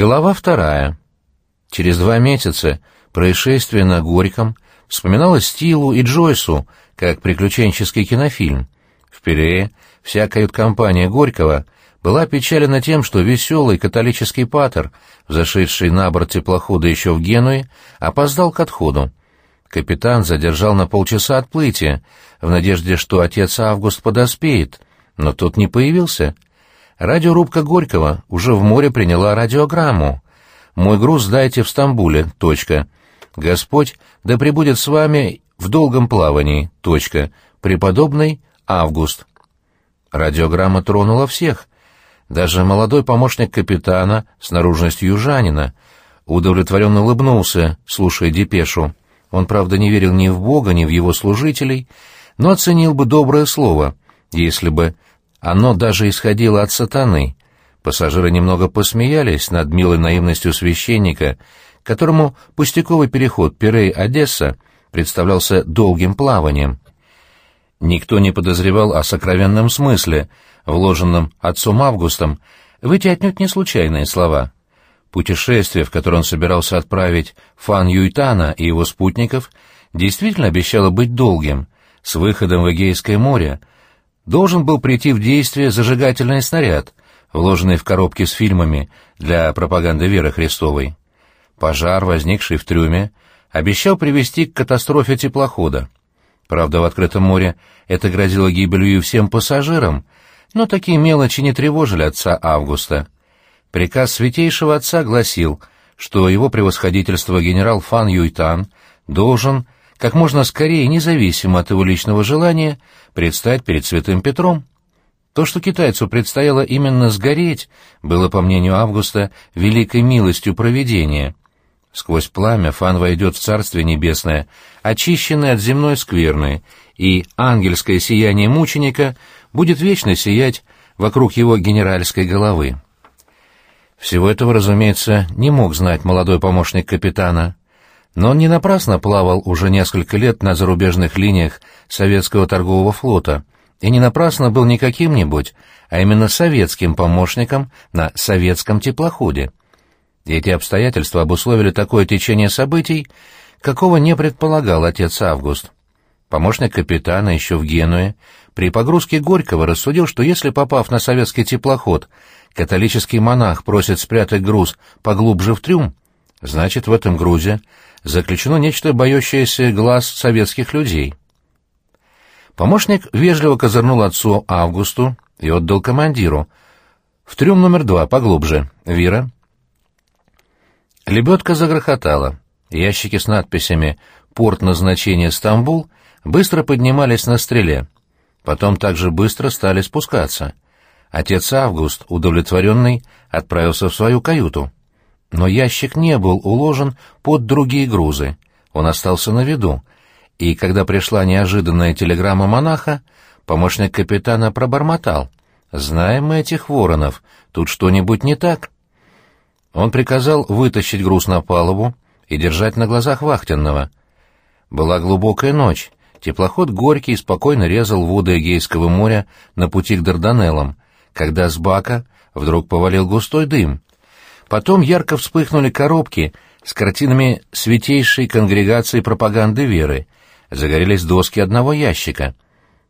Глава вторая. Через два месяца происшествие на Горьком вспоминалось Стилу и Джойсу как приключенческий кинофильм. В Пирее вся кают-компания Горького была опечалена тем, что веселый католический патер, зашедший на борт теплохода еще в Генуе, опоздал к отходу. Капитан задержал на полчаса отплытие, в надежде, что отец Август подоспеет, но тот не появился — Радиорубка Горького уже в море приняла радиограмму. «Мой груз дайте в Стамбуле. Точка. Господь да пребудет с вами в долгом плавании. Точка. Преподобный Август». Радиограмма тронула всех. Даже молодой помощник капитана с наружностью южанина удовлетворенно улыбнулся, слушая депешу. Он, правда, не верил ни в Бога, ни в его служителей, но оценил бы доброе слово, если бы оно даже исходило от сатаны. Пассажиры немного посмеялись над милой наивностью священника, которому пустяковый переход Пирей-Одесса представлялся долгим плаванием. Никто не подозревал о сокровенном смысле, вложенном отцом Августом, в эти отнюдь не случайные слова. Путешествие, в которое он собирался отправить Фан Юйтана и его спутников, действительно обещало быть долгим, с выходом в Эгейское море, должен был прийти в действие зажигательный снаряд, вложенный в коробки с фильмами для пропаганды веры Христовой. Пожар, возникший в трюме, обещал привести к катастрофе теплохода. Правда, в открытом море это грозило гибелью и всем пассажирам, но такие мелочи не тревожили отца Августа. Приказ святейшего отца гласил, что его превосходительство генерал Фан Юйтан должен как можно скорее, независимо от его личного желания, предстать перед святым Петром. То, что китайцу предстояло именно сгореть, было, по мнению Августа, великой милостью провидения. Сквозь пламя Фан войдет в Царствие Небесное, очищенное от земной скверны, и ангельское сияние мученика будет вечно сиять вокруг его генеральской головы. Всего этого, разумеется, не мог знать молодой помощник капитана. Но он не напрасно плавал уже несколько лет на зарубежных линиях советского торгового флота, и не напрасно был не каким-нибудь, а именно советским помощником на советском теплоходе. Эти обстоятельства обусловили такое течение событий, какого не предполагал отец Август. Помощник капитана еще в Генуе при погрузке Горького рассудил, что если, попав на советский теплоход, католический монах просит спрятать груз поглубже в трюм, значит, в этом грузе заключено нечто боящееся глаз советских людей. Помощник вежливо козырнул отцу Августу и отдал командиру. В трюм номер два, поглубже. Вира. Лебедка загрохотала. Ящики с надписями «Порт назначения Стамбул» быстро поднимались на стреле. Потом также быстро стали спускаться. Отец Август, удовлетворенный, отправился в свою каюту. Но ящик не был уложен под другие грузы. Он остался на виду. И когда пришла неожиданная телеграмма монаха, помощник капитана пробормотал. «Знаем мы этих воронов. Тут что-нибудь не так?» Он приказал вытащить груз на палубу и держать на глазах вахтенного. Была глубокая ночь. Теплоход Горький спокойно резал воды Эгейского моря на пути к Дарданеллам, когда с бака вдруг повалил густой дым. Потом ярко вспыхнули коробки с картинами святейшей конгрегации пропаганды веры. Загорелись доски одного ящика.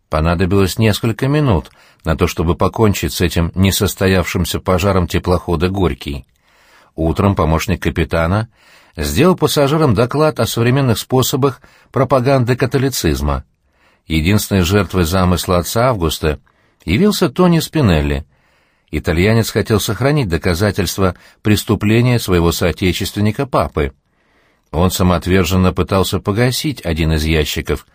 Понадобилось несколько минут на то, чтобы покончить с этим несостоявшимся пожаром теплохода «Горький». Утром помощник капитана сделал пассажирам доклад о современных способах пропаганды католицизма. Единственной жертвой замысла отца Августа явился Тони Спинелли — итальянец хотел сохранить доказательства преступления своего соотечественника папы. Он самоотверженно пытался погасить один из ящиков,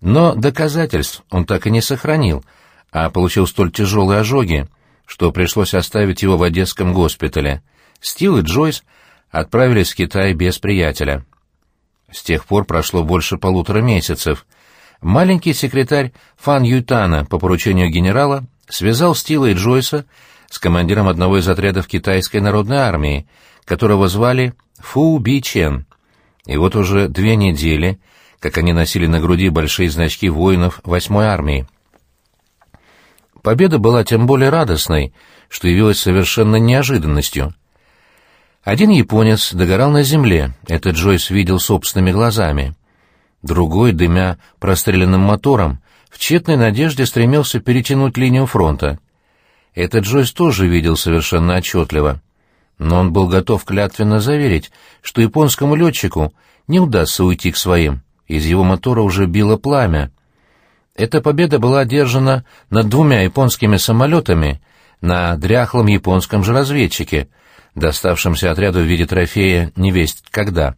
но доказательств он так и не сохранил, а получил столь тяжелые ожоги, что пришлось оставить его в Одесском госпитале. Стил и Джойс отправились в Китай без приятеля. С тех пор прошло больше полутора месяцев. Маленький секретарь Фан Ютана по поручению генерала связал Стила и Джойса с командиром одного из отрядов китайской народной армии, которого звали Фу Би Чен. И вот уже две недели, как они носили на груди большие значки воинов восьмой армии. Победа была тем более радостной, что явилась совершенно неожиданностью. Один японец догорал на земле, это Джойс видел собственными глазами. Другой, дымя простреленным мотором, в тщетной надежде стремился перетянуть линию фронта. Это Джойс тоже видел совершенно отчетливо. Но он был готов клятвенно заверить, что японскому летчику не удастся уйти к своим. Из его мотора уже било пламя. Эта победа была одержана над двумя японскими самолетами на дряхлом японском же разведчике, доставшемся отряду в виде трофея невесть когда.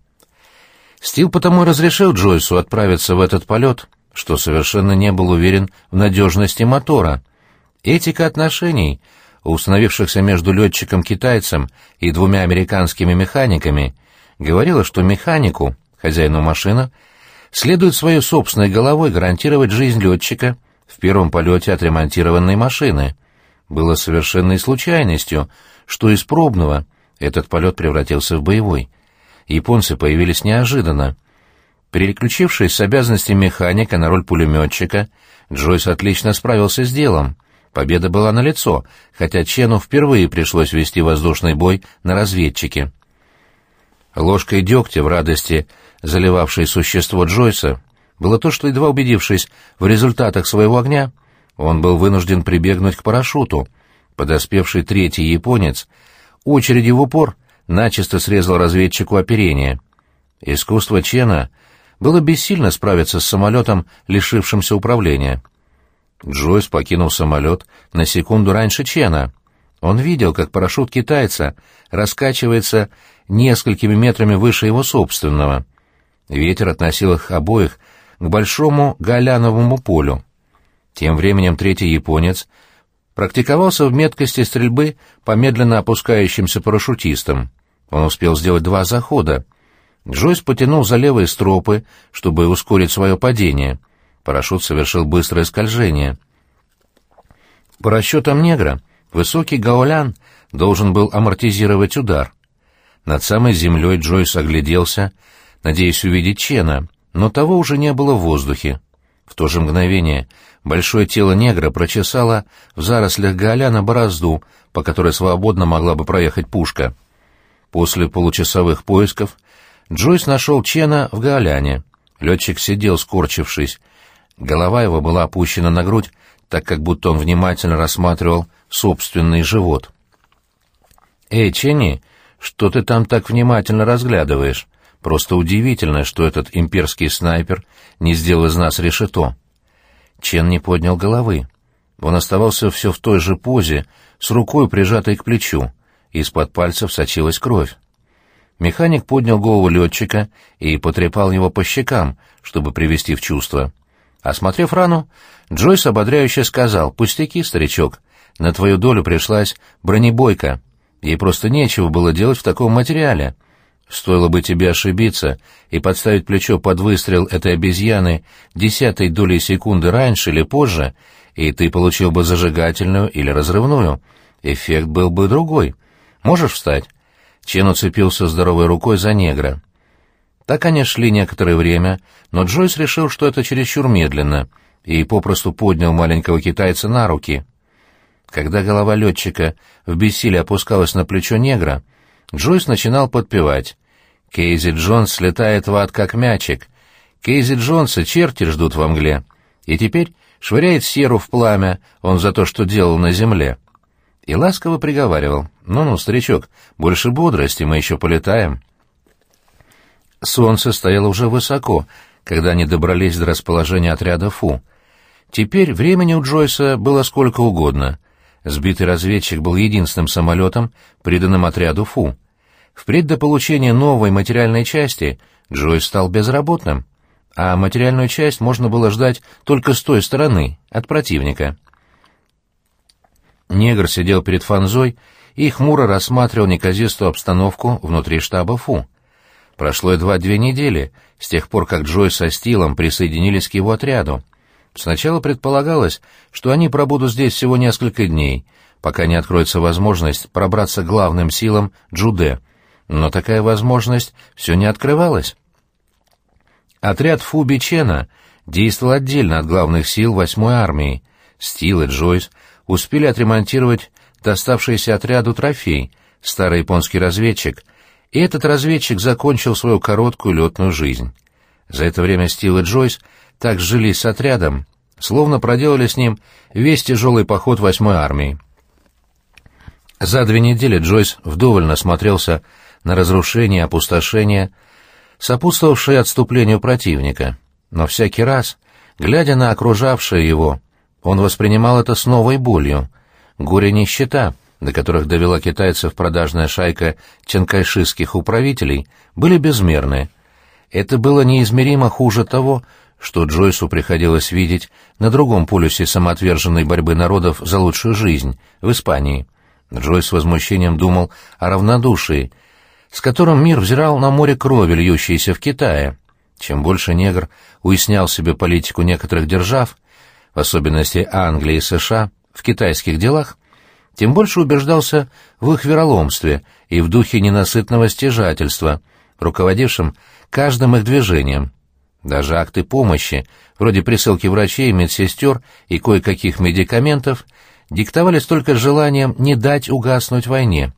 Стил потому разрешил Джойсу отправиться в этот полет, что совершенно не был уверен в надежности мотора. Этика отношений, установившихся между летчиком-китайцем и двумя американскими механиками, говорила, что механику, хозяину машины, следует своей собственной головой гарантировать жизнь летчика в первом полете отремонтированной машины. Было совершенной случайностью, что из пробного этот полет превратился в боевой. Японцы появились неожиданно. Переключившись с обязанностей механика на роль пулеметчика, Джойс отлично справился с делом. Победа была налицо, хотя Чену впервые пришлось вести воздушный бой на разведчике. Ложкой дегтя в радости, заливавшей существо Джойса, было то, что, едва убедившись в результатах своего огня, он был вынужден прибегнуть к парашюту. Подоспевший третий японец очередью в упор начисто срезал разведчику оперение. Искусство Чена было бессильно справиться с самолетом, лишившимся управления. Джойс покинул самолет на секунду раньше Чена. Он видел, как парашют китайца раскачивается несколькими метрами выше его собственного. Ветер относил их обоих к большому галяновому полю. Тем временем третий японец практиковался в меткости стрельбы по медленно опускающимся парашютистам. Он успел сделать два захода. Джойс потянул за левые стропы, чтобы ускорить свое падение. Парашют совершил быстрое скольжение. По расчетам негра, высокий гаулян должен был амортизировать удар. Над самой землей Джойс огляделся, надеясь увидеть Чена, но того уже не было в воздухе. В то же мгновение большое тело негра прочесало в зарослях Гаоляна борозду, по которой свободно могла бы проехать пушка. После получасовых поисков Джойс нашел Чена в Гаоляне. Летчик сидел, скорчившись. Голова его была опущена на грудь, так как будто он внимательно рассматривал собственный живот. «Эй, Ченни!» Что ты там так внимательно разглядываешь? Просто удивительно, что этот имперский снайпер не сделал из нас решето. Чен не поднял головы. Он оставался все в той же позе, с рукой прижатой к плечу. Из-под пальцев сочилась кровь. Механик поднял голову летчика и потрепал его по щекам, чтобы привести в чувство. Осмотрев рану, Джойс ободряюще сказал, «Пустяки, старичок, на твою долю пришлась бронебойка». Ей просто нечего было делать в таком материале. Стоило бы тебе ошибиться и подставить плечо под выстрел этой обезьяны десятой долей секунды раньше или позже, и ты получил бы зажигательную или разрывную. Эффект был бы другой. Можешь встать?» Чен уцепился здоровой рукой за негра. Так они шли некоторое время, но Джойс решил, что это чересчур медленно, и попросту поднял маленького китайца на руки — когда голова летчика в бессилии опускалась на плечо негра, Джойс начинал подпевать. «Кейзи Джонс слетает в ад, как мячик. Кейзи Джонса черти ждут во мгле. И теперь швыряет серу в пламя он за то, что делал на земле». И ласково приговаривал. «Ну-ну, старичок, больше бодрости, мы еще полетаем». Солнце стояло уже высоко, когда они добрались до расположения отряда Фу. Теперь времени у Джойса было сколько угодно — Сбитый разведчик был единственным самолетом, приданным отряду Фу. Впредь до получения новой материальной части Джойс стал безработным, а материальную часть можно было ждать только с той стороны, от противника. Негр сидел перед Фанзой и хмуро рассматривал неказистую обстановку внутри штаба Фу. Прошло едва две недели с тех пор, как Джой со Стилом присоединились к его отряду. Сначала предполагалось, что они пробудут здесь всего несколько дней, пока не откроется возможность пробраться главным силам Джуде, но такая возможность все не открывалась. Отряд Фуби Чена действовал отдельно от главных сил 8-й армии. Стил и Джойс успели отремонтировать доставшийся отряду трофей, старый японский разведчик, и этот разведчик закончил свою короткую летную жизнь. За это время Стил и Джойс так сжились с отрядом, словно проделали с ним весь тяжелый поход восьмой армии. За две недели Джойс вдоволь насмотрелся на разрушение и опустошение, сопутствовавшие отступлению противника, но всякий раз, глядя на окружавшее его, он воспринимал это с новой болью. Горе нищета, до которых довела китайцев продажная шайка чанкайшистских управителей, были безмерны. Это было неизмеримо хуже того, что Джойсу приходилось видеть на другом полюсе самоотверженной борьбы народов за лучшую жизнь, в Испании. Джойс с возмущением думал о равнодушии, с которым мир взирал на море крови, льющееся в Китае. Чем больше негр уяснял себе политику некоторых держав, в особенности Англии и США, в китайских делах, тем больше убеждался в их вероломстве и в духе ненасытного стяжательства, руководившем каждым их движением. Даже акты помощи, вроде присылки врачей, медсестер и кое-каких медикаментов, диктовались только желанием не дать угаснуть войне.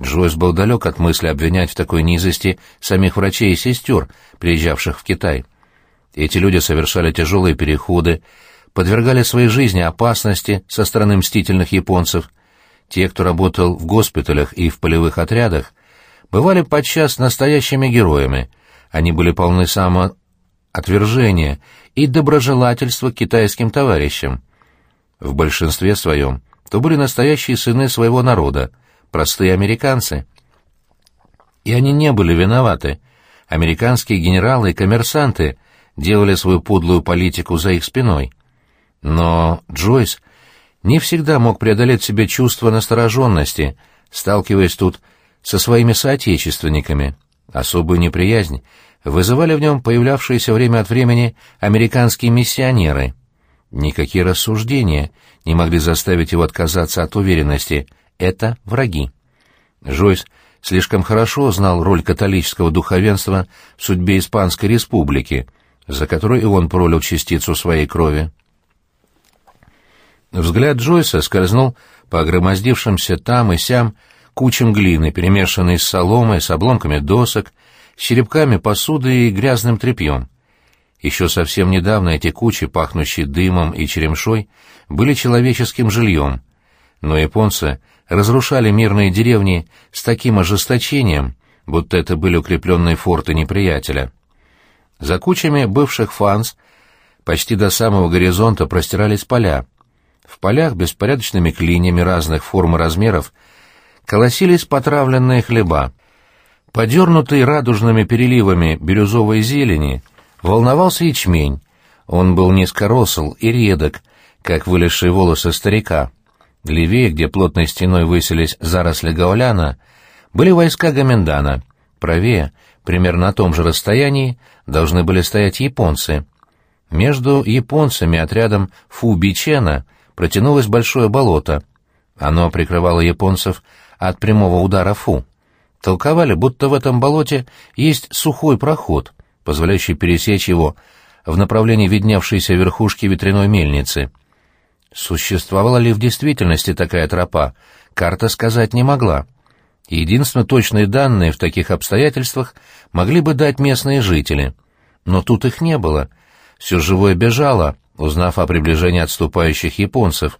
Джойс был далек от мысли обвинять в такой низости самих врачей и сестер, приезжавших в Китай. Эти люди совершали тяжелые переходы, подвергали своей жизни опасности со стороны мстительных японцев. Те, кто работал в госпиталях и в полевых отрядах, бывали подчас настоящими героями. Они были полны самоотвержения и доброжелательства к китайским товарищам. В большинстве своем то были настоящие сыны своего народа, простые американцы. И они не были виноваты. Американские генералы и коммерсанты делали свою подлую политику за их спиной. Но Джойс не всегда мог преодолеть себе чувство настороженности, сталкиваясь тут со своими соотечественниками. Особую неприязнь вызывали в нем появлявшиеся время от времени американские миссионеры. Никакие рассуждения не могли заставить его отказаться от уверенности — это враги. Жойс слишком хорошо знал роль католического духовенства в судьбе Испанской республики, за которой и он пролил частицу своей крови. Взгляд Джойса скользнул по огромоздившимся там и сям кучам глины, перемешанной с соломой, с обломками досок, с черепками посуды и грязным тряпьем. Еще совсем недавно эти кучи, пахнущие дымом и черемшой, были человеческим жильем, но японцы разрушали мирные деревни с таким ожесточением, будто это были укрепленные форты неприятеля. За кучами бывших фанс почти до самого горизонта простирались поля. В полях беспорядочными клиньями разных форм и размеров колосились потравленные хлеба. Подернутый радужными переливами бирюзовой зелени волновался ячмень. Он был низкоросл и редок, как вылезшие волосы старика. Левее, где плотной стеной высились заросли гауляна, были войска Гамендана. Правее, примерно на том же расстоянии, должны были стоять японцы. Между японцами отрядом Фу-Бичена протянулось большое болото. Оно прикрывало японцев от прямого удара Фу. Толковали, будто в этом болоте есть сухой проход, позволяющий пересечь его в направлении видневшейся верхушки ветряной мельницы — Существовала ли в действительности такая тропа, карта сказать не могла. Единственно точные данные в таких обстоятельствах могли бы дать местные жители. Но тут их не было. Все живое бежало, узнав о приближении отступающих японцев.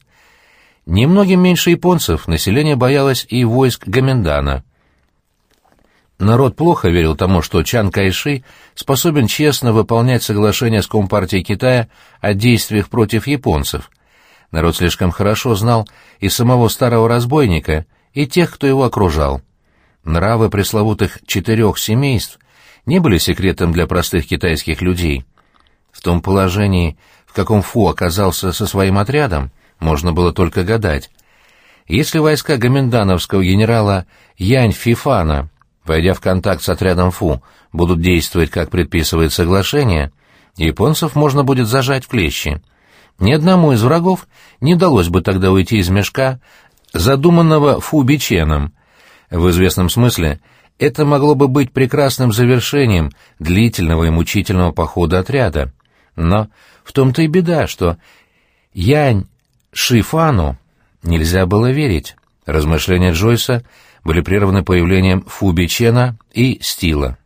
Немногим меньше японцев население боялось и войск Гамендана. Народ плохо верил тому, что Чан Кайши способен честно выполнять соглашение с Компартией Китая о действиях против японцев — Народ слишком хорошо знал и самого старого разбойника, и тех, кто его окружал. Нравы пресловутых четырех семейств не были секретом для простых китайских людей. В том положении, в каком Фу оказался со своим отрядом, можно было только гадать. Если войска гомендановского генерала Янь Фифана, войдя в контакт с отрядом Фу, будут действовать, как предписывает соглашение, японцев можно будет зажать в клещи. Ни одному из врагов не удалось бы тогда уйти из мешка, задуманного Фубиченом. В известном смысле это могло бы быть прекрасным завершением длительного и мучительного похода отряда. Но в том-то и беда, что Янь Шифану нельзя было верить. Размышления Джойса были прерваны появлением Фуби Чена и Стила.